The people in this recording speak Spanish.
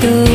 tú.